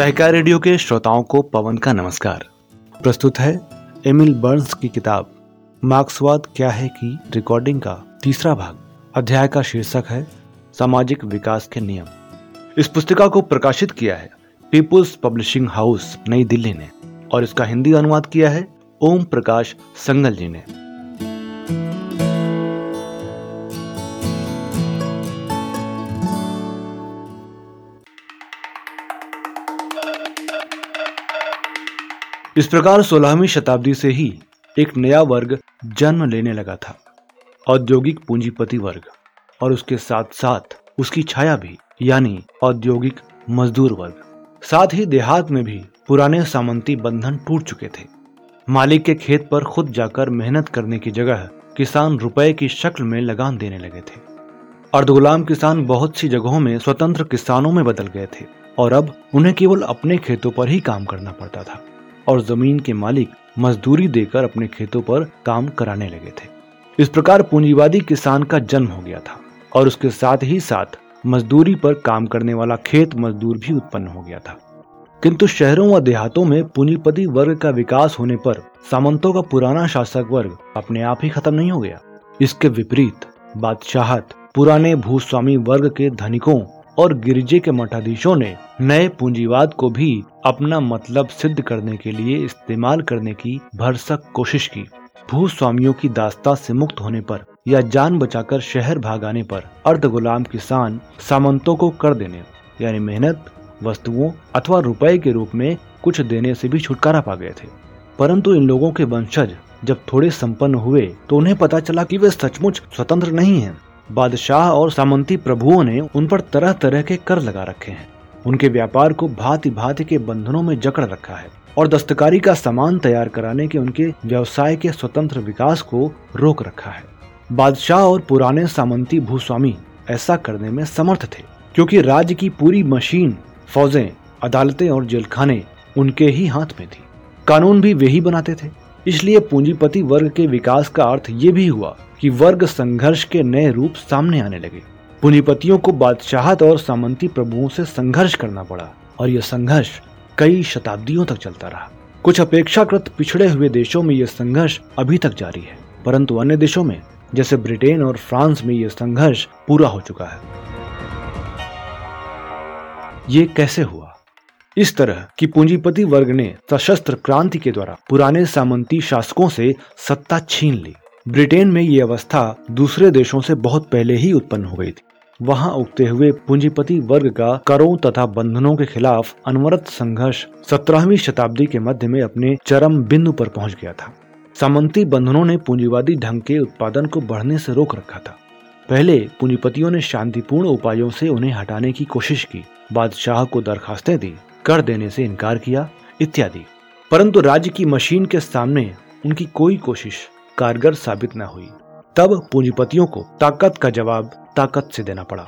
सहकार radio के श्रोताओं को पवन का नमस्कार। प्रस्तुत है एमिल बर्न्स की किताब, मार्क्सवाद क्या है की रिकॉर्डिंग का तीसरा भाग। अध्याय का शीर्षक है, सामाजिक विकास के नियम। इस पुस्तिका को प्रकाशित किया है पीपुल्स पब्लिशिंग हाउस, नई दिल्ली ने, और इसका हिंदी अनुवाद किया है ओम प्रकाश संगल जी ने। इस प्रकार सोलहवीं शताब्दी से ही एक नया वर्ग जन्म लेने लगा था, औद्योगिक पूंजीपति वर्ग। और उसके साथ साथ उसकी छाया भी, यानी औद्योगिक मजदूर वर्ग। साथ ही देहात में भी पुराने सामंती बंधन टूट चुके थे। मालिक के खेत पर खुद जाकर मेहनत करने की जगह किसान रुपए की शक्ल में लगान देने लगे थे। अर्धगुलाम किसान बहुत सी जगहों में स्वतंत्र किसानों में बदल गए थे। और अब उन्हें केवल अपने खेतों पर ही काम करना पड़ता था। और ज़मीन के मालिक मजदूरी देकर अपने खेतों पर काम कराने लगे थे। इस प्रकार पूंजीवादी किसान का जन्म हो गया था और उसके साथ ही साथ मजदूरी पर काम करने वाला खेत मजदूर भी उत्पन्न हो गया था। किंतु शहरों व देहातों में पूंजीपति वर्ग का विकास होने पर सामंतों का पुराना शासक वर्ग अपने आप ही खत्म नहीं हो गया। इसके विपरीत बादशाहत, पुराने भूस्वामी वर्ग के धनिकों और गिरिजे के मठाधीशों ने नए पूंजीवाद को भी अपना मतलब सिद्ध करने के लिए इस्तेमाल करने की भरसक कोशिश की। भूस्वामियों की दास्ता से मुक्त होने पर या जान बचाकर शहर भाग आने पर अर्ध गुलाम किसान सामंतों को कर देने, यानी मेहनत, वस्तुओं अथवा रुपए के रूप में कुछ देने से भी छुटकारा पा गए थे। परंतु इन लोगों के वंशज जब थोड़े संपन्न हुए तो उन्हें पता चला कि वे सचमुच स्वतंत्र नहीं हैं। बादशाह और सामंती प्रभुओं ने उन पर तरह तरह के कर लगा रखे हैं। उनके व्यापार को भांति भांति के बंधनों में जकड़ रखा है और दस्तकारी का सामान तैयार कराने के उनके व्यवसाय के स्वतंत्र विकास को रोक रखा है। बादशाह और पुराने सामंती भूस्वामी ऐसा करने में समर्थ थे, क्योंकि राज्य की पूरी मशीन, फौजें, अदालतें और जेलखाने उनके ही हाथ में थी। कानून भी वे ही बनाते थे। इसलिए पूंजीपति वर्ग के विकास का अर्थ ये भी हुआ कि वर्ग संघर्ष के नए रूप सामने आने लगे। पूंजीपतियों को बादशाहत और सामंती प्रभुओं से संघर्ष करना पड़ा, और यह संघर्ष कई शताब्दियों तक चलता रहा। कुछ अपेक्षाकृत पिछड़े हुए देशों में यह संघर्ष अभी तक जारी है, परंतु अन्य देशों में, जैसे ब्रिटेन और फ्रांस में यह संघर्ष पूरा हो चुका है। ये कैसे हुआ? इस तरह की पूंजीपति वर्ग ने सशस्त्र क्रांति के द्वारा पुराने सामंती शासकों से सत्ता छीन ली। ब्रिटेन में ये अवस्था दूसरे देशों से बहुत पहले ही उत्पन्न हो गई थी। वहाँ उगते हुए पूंजीपति वर्ग का करों तथा बंधनों के खिलाफ अनवरत संघर्ष सत्रहवीं शताब्दी के मध्य में अपने चरम बिंदु पर पहुँच गया था। सामंती बंधनों ने पूंजीवादी ढंग के उत्पादन को बढ़ने से रोक रखा था। पहले पूंजीपतियों ने शांतिपूर्ण उपायों से उन्हें हटाने की कोशिश की, बादशाह को दरखास्तें दी, कर देने से इनकार किया, इत्यादि। परंतु राज्य की मशीन के सामने उनकी कोई कोशिश कारगर साबित न हुई। तब पूंजीपतियों को ताकत का जवाब ताकत से देना पड़ा।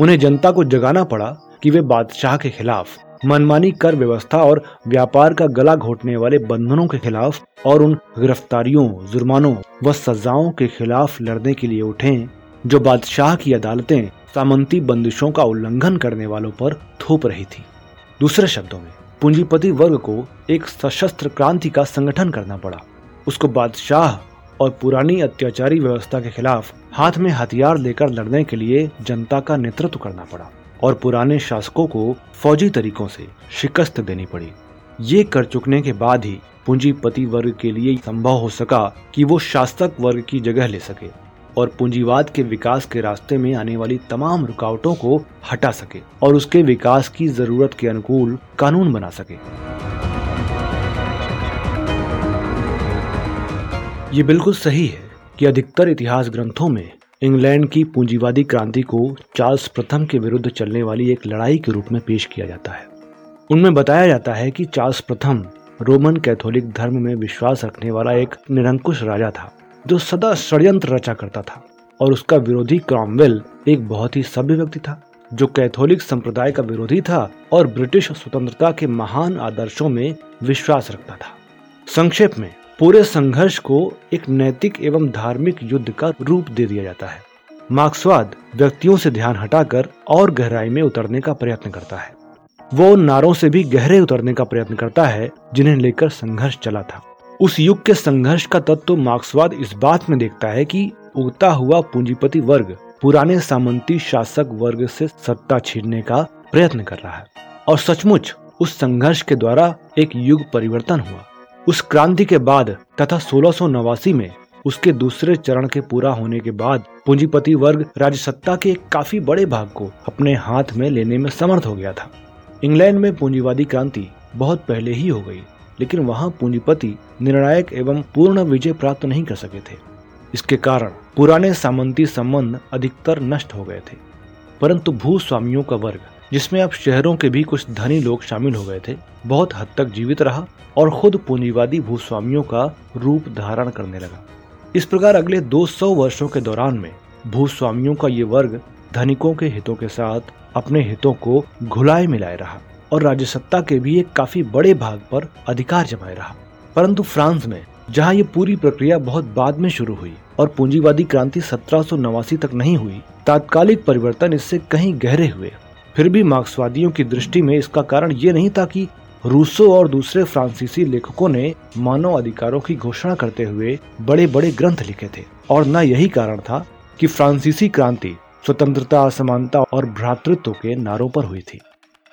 उन्हें जनता को जगाना पड़ा कि वे बादशाह के खिलाफ मनमानी कर व्यवस्था और व्यापार का गला घोटने वाले बंधनों के खिलाफ और उन गिरफ्तारियों, जुर्मानों व सजाओं के खिलाफ लड़ने के लिए उठें, जो बादशाह की अदालतें सामंती बंदिशों का उल्लंघन करने वालों पर थोप रही थी। दूसरे शब्दों में, पूंजीपति वर्ग को एक सशस्त्र क्रांति का संगठन करना पड़ा। उसको बादशाह और पुरानी अत्याचारी व्यवस्था के खिलाफ हाथ में हथियार लेकर लड़ने के लिए जनता का नेतृत्व करना पड़ा और पुराने शासकों को फौजी तरीकों से शिकस्त देनी पड़ी। ये कर चुकने के बाद ही पूंजीपति वर्ग के लिए संभव हो सका कि वो शासक वर्ग की जगह ले सके और पूंजीवाद के विकास के रास्ते में आने वाली तमाम रुकावटों को हटा सके और उसके विकास की ज़रूरत के अनुकूल कानून बना सके। ये बिल्कुल सही है कि अधिकतर इतिहास ग्रंथों में इंग्लैंड की पूंजीवादी क्रांति को चार्ल्स प्रथम के विरुद्ध चलने वाली एक लड़ाई के रूप में पेश किया जाता है। उनमें बताया जाता है कि चार्ल्स प्रथम रोमन कैथोलिक धर्म में विश्वास रखने वाला एक निरंकुश राजा था, जो सदा षड्यंत्र रचा करता था और उसका विरोधी क्रॉमवेल एक बहुत ही सभ्य व्यक्ति था, जो कैथोलिक संप्रदाय का विरोधी था और ब्रिटिश स्वतंत्रता के महान आदर्शों में विश्वास रखता था। संक्षेप में पूरे संघर्ष को एक नैतिक एवं धार्मिक युद्ध का रूप दे दिया जाता है। मार्क्सवाद व्यक्तियों से ध्यान हटाकर और गहराई में उतरने का प्रयत्न करता है। वो उन नारों से भी गहरे उतरने का प्रयत्न करता है, जिन्हें लेकर संघर्ष चला था। उस युग के संघर्ष का तत्व मार्क्सवाद इस बात में देखता है कि उगता हुआ पूंजीपति वर्ग, पुराने सामंती शासक वर्ग से सत्ता छीनने का प्रयत्न कर रहा है। और सचमुच उस संघर्ष के द्वारा एक युग परिवर्तन हुआ। उस क्रांति के बाद तथा सोलह में उसके दूसरे चरण के पूरा होने के बाद पूंजीपति वर्ग राजसत्ता के काफ़ी बड़े भाग को अपने हाथ में लेने में समर्थ हो गया था। इंग्लैंड में पूंजीवादी क्रांति बहुत पहले ही हो गई, लेकिन वहाँ पूंजीपति, निर्णायक एवं पूर्ण विजय प्राप्त नहीं कर सके थे। इसके कारण पुराने सामंती संबंध अधिकतर नष्ट हो गए थे। परंतु भूस्वामियों का वर्ग जिसमें अब शहरों के भी कुछ धनी लोग शामिल हो गए थे, बहुत हद तक जीवित रहा और खुद पूंजीवादी भूस्वामियों का रूप धारण करने लगा। इस प्रकार अगले 200 वर्षों के दौरान में भूस्वामियों का ये वर्ग धनिकों के हितों के साथ अपने हितों को घुलाए मिलाए रहा और राज्य सत्ता के भी एक काफ़ी बड़े भाग पर अधिकार जमाए रहा। परंतु फ्रांस में, जहाँ ये पूरी प्रक्रिया बहुत बाद में शुरू हुई और पूंजीवादी क्रांति सत्रह सौ नवासी तक नहीं हुई, तात्कालिक परिवर्तन इससे कहीं गहरे हुए। फिर भी मार्क्सवादियों की दृष्टि में इसका कारण ये नहीं था कि रूसो और दूसरे फ्रांसीसी लेखकों ने मानव अधिकारों की घोषणा करते हुए बड़े बड़े ग्रंथ लिखे थे। और न यही कारण था कि फ्रांसीसी क्रांति स्वतंत्रता, असमानता और भ्रातृत्व के नारों पर हुई थी।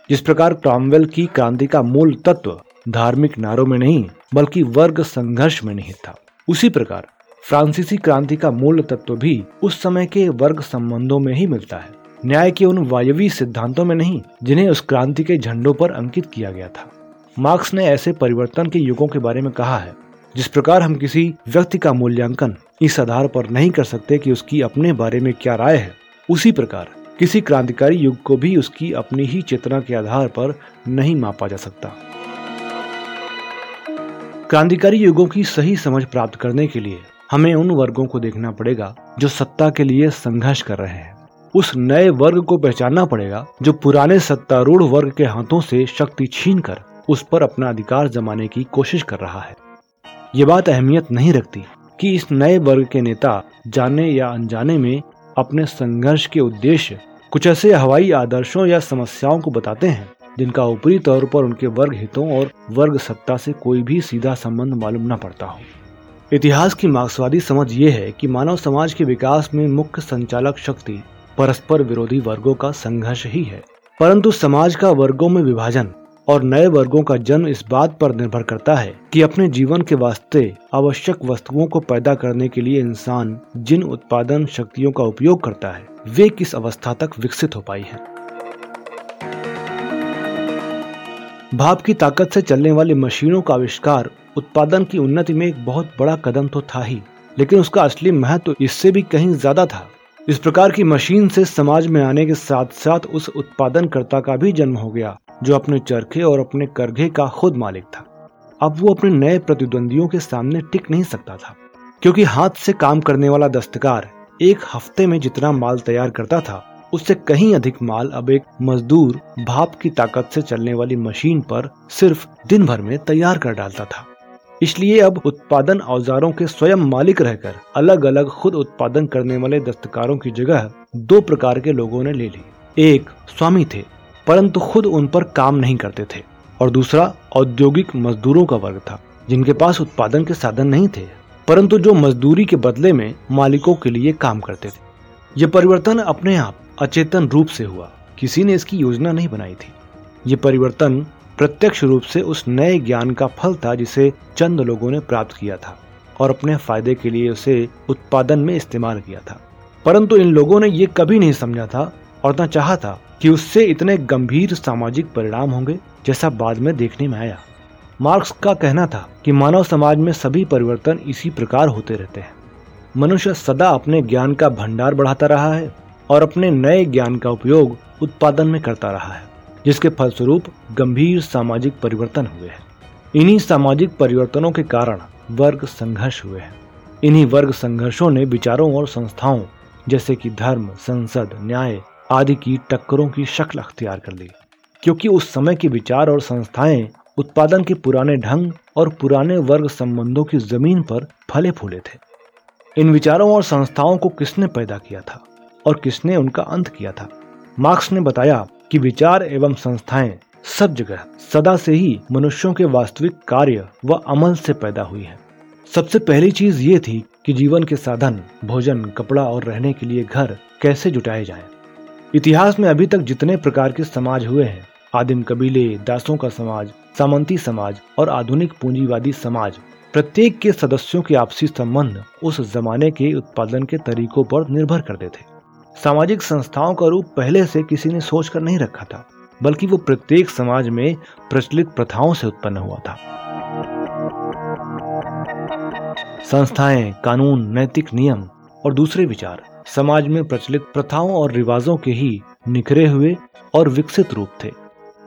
जिस प्रकार क्रॉमवेल की क्रांति का मूल तत्व धार्मिक नारों में नहीं, बल्कि वर्ग संघर्ष में निहित था। उसी प्रकार फ्रांसीसी क्रांति का मूल तत्व भी उस समय के वर्ग संबंधों में ही मिलता है। न्याय के उन वायवी सिद्धांतों में नहीं, जिन्हें उस क्रांति के झंडों पर अंकित किया गया था। मार्क्स ने ऐसे परिवर्तन के युगों के बारे में कहा है, जिस प्रकार हम किसी व्यक्ति का मूल्यांकन इस आधार पर नहीं कर सकते कि उसकी अपने बारे में क्या राय है, उसी प्रकार किसी क्रांतिकारी युग को भी उसकी अपनी ही चेतना के आधार पर नहीं मापा जा सकता। क्रांतिकारी युगों की सही समझ प्राप्त करने के लिए हमें उन वर्गों को देखना पड़ेगा जो सत्ता के लिए संघर्ष कर रहे हैं। उस नए वर्ग को पहचानना पड़ेगा, जो पुराने सत्तारूढ़ वर्ग के हाथों से शक्ति छीन कर उस पर अपना अधिकार जमाने की कोशिश कर रहा है। ये बात अहमियत नहीं रखती कि इस नए वर्ग के नेता जाने या अनजाने में अपने संघर्ष के उद्देश्य कुछ ऐसे हवाई आदर्शों या समस्याओं को बताते हैं, जिनका ऊपरी तौर पर उनके वर्ग हितों और वर्ग सत्ता से कोई भी सीधा संबंध मालूम न पड़ता हो। इतिहास की मार्क्सवादी समझ ये है कि मानव समाज के विकास में मुख्य संचालक शक्ति परस्पर विरोधी वर्गों का संघर्ष ही है। परंतु समाज का वर्गों में विभाजन और नए वर्गों का जन्म इस बात पर निर्भर करता है कि अपने जीवन के वास्ते आवश्यक वस्तुओं को पैदा करने के लिए इंसान जिन उत्पादन शक्तियों का उपयोग करता है, वे किस अवस्था तक विकसित हो पाई है। भाप की ताकत से चलने वाली मशीनों का आविष्कार उत्पादन की उन्नति में एक बहुत बड़ा कदम तो था ही, लेकिन उसका असली महत्व तो इससे भी कहीं ज़्यादा था। इस प्रकार की मशीन से समाज में आने के साथ साथ उस उत्पादनकर्ता का भी जन्म हो गया, जो अपने चरखे और अपने करघे का खुद मालिक था। अब वो अपने नए प्रतिद्वंदियों के सामने टिक नहीं सकता था, क्योंकि हाथ से काम करने वाला दस्तकार एक हफ़्ते में जितना माल तैयार करता था, उससे कहीं अधिक माल अब एक मजदूर भाप की ताकत से चलने वाली मशीन पर सिर्फ़ दिन भर में तैयार कर डालता था। इसलिए अब उत्पादन औजारों के स्वयं मालिक रहकर अलग अलग खुद उत्पादन करने वाले दस्तकारों की जगह दो प्रकार के लोगों ने ले ली। एक, स्वामी थे, परंतु खुद उन पर काम नहीं करते थे। और दूसरा, औद्योगिक मजदूरों का वर्ग था, जिनके पास उत्पादन के साधन नहीं थे, परंतु जो मजदूरी के बदले में मालिकों के लिए काम करते थे। ये परिवर्तन अपने आप अचेतन रूप से हुआ, किसी ने इसकी योजना नहीं बनाई थी। ये परिवर्तन प्रत्यक्ष रूप से उस नए ज्ञान का फल था जिसे चंद लोगों ने प्राप्त किया था और अपने फ़ायदे के लिए उसे उत्पादन में इस्तेमाल किया था। परंतु इन लोगों ने ये कभी नहीं समझा था और न चाहा था कि उससे इतने गंभीर सामाजिक परिणाम होंगे जैसा बाद में देखने में आया। मार्क्स का कहना था कि मानव समाज में सभी परिवर्तन इसी प्रकार होते रहते हैं। मनुष्य सदा अपने ज्ञान का भंडार बढ़ाता रहा है और अपने नए ज्ञान का उपयोग उत्पादन में करता रहा है। जिसके फलस्वरूप गंभीर सामाजिक परिवर्तन हुए हैं। इन्हीं सामाजिक परिवर्तनों के कारण वर्ग संघर्ष हुए हैं। इन्हीं वर्ग संघर्षों ने विचारों और संस्थाओं, जैसे कि धर्म, संसद, न्याय आदि की टक्करों की शक्ल अख्तियार कर ली क्योंकि उस समय के विचार और संस्थाएँ उत्पादन के पुराने ढंग और पुराने वर्ग संबंधों की ज़मीन पर फले फूले थे। इन विचारों और संस्थाओं को किसने पैदा किया था और किसने उनका अंत किया था? मार्क्स ने बताया कि विचार एवं संस्थाएँ सब जगह सदा से ही मनुष्यों के वास्तविक कार्य व अमल से पैदा हुई है सबसे पहली चीज़ ये थी कि जीवन के साधन, भोजन, कपड़ा और रहने के लिए घर कैसे जुटाए जाएँ। इतिहास में अभी तक जितने प्रकार के समाज हुए हैं, आदिम कबीले, दासों का समाज, सामंती समाज और आधुनिक पूंजीवादी समाज, प्रत्येक के सदस्यों के आपसी संबंध उस जमाने के उत्पादन के तरीकों पर निर्भर करते थे सामाजिक संस्थाओं का रूप पहले से किसी ने सोच कर नहीं रखा था, बल्कि वो प्रत्येक समाज में प्रचलित प्रथाओं से उत्पन्न हुआ था। संस्थाएँ, कानून, नैतिक नियम और दूसरे विचार समाज में प्रचलित प्रथाओं और रिवाजों के ही निखरे हुए और विकसित रूप थे।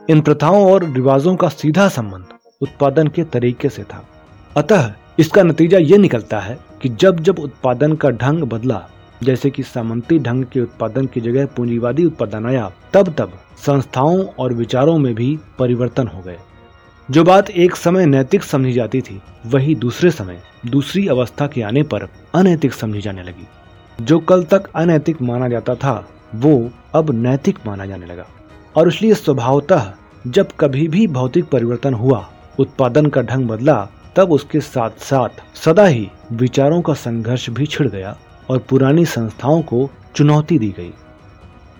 इन प्रथाओं और रिवाजों का सीधा संबंध उत्पादन के तरीके से था। अतः इसका नतीजा ये निकलता है कि जब जब उत्पादन का ढंग बदला जैसे कि सामंती ढंग के उत्पादन की जगह पूंजीवादी उत्पादन आया, तब तब संस्थाओं और विचारों में भी परिवर्तन हो गए। जो बात एक समय नैतिक समझी जाती थी, वही दूसरे समय, दूसरी अवस्था के आने पर अनैतिक समझी जाने लगी। जो कल तक अनैतिक माना जाता था, वो अब नैतिक माना जाने लगा। और इसलिए स्वभावतः, जब कभी भी भौतिक परिवर्तन हुआ, उत्पादन का ढंग बदला, तब उसके साथ साथ सदा ही विचारों का संघर्ष भी छिड़ गया। और पुरानी संस्थाओं को चुनौती दी गई।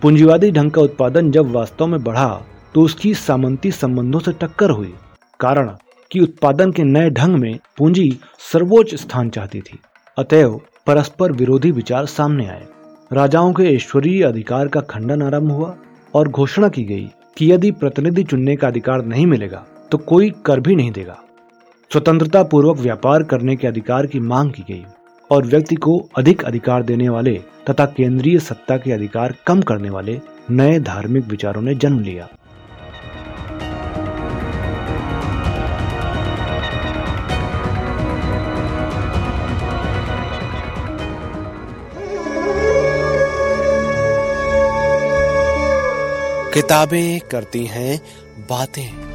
पूंजीवादी ढंग का उत्पादन जब वास्तव में बढ़ा तो उसकी सामंती संबंधों से टक्कर हुई, कारण कि उत्पादन के नए ढंग में पूंजी सर्वोच्च स्थान चाहती थी। अतएव परस्पर विरोधी विचार सामने आए। राजाओं के ईश्वरीय अधिकार का खंडन आरंभ हुआ और घोषणा की गई कि यदि प्रतिनिधि चुनने का अधिकार नहीं मिलेगा तो कोई कर भी नहीं देगा। स्वतंत्रता पूर्वक व्यापार करने के अधिकार की मांग की गई। और व्यक्ति को अधिक अधिकार देने वाले तथा केंद्रीय सत्ता के अधिकार कम करने वाले नए धार्मिक विचारों ने जन्म लिया। किताबें करती हैं, बातें।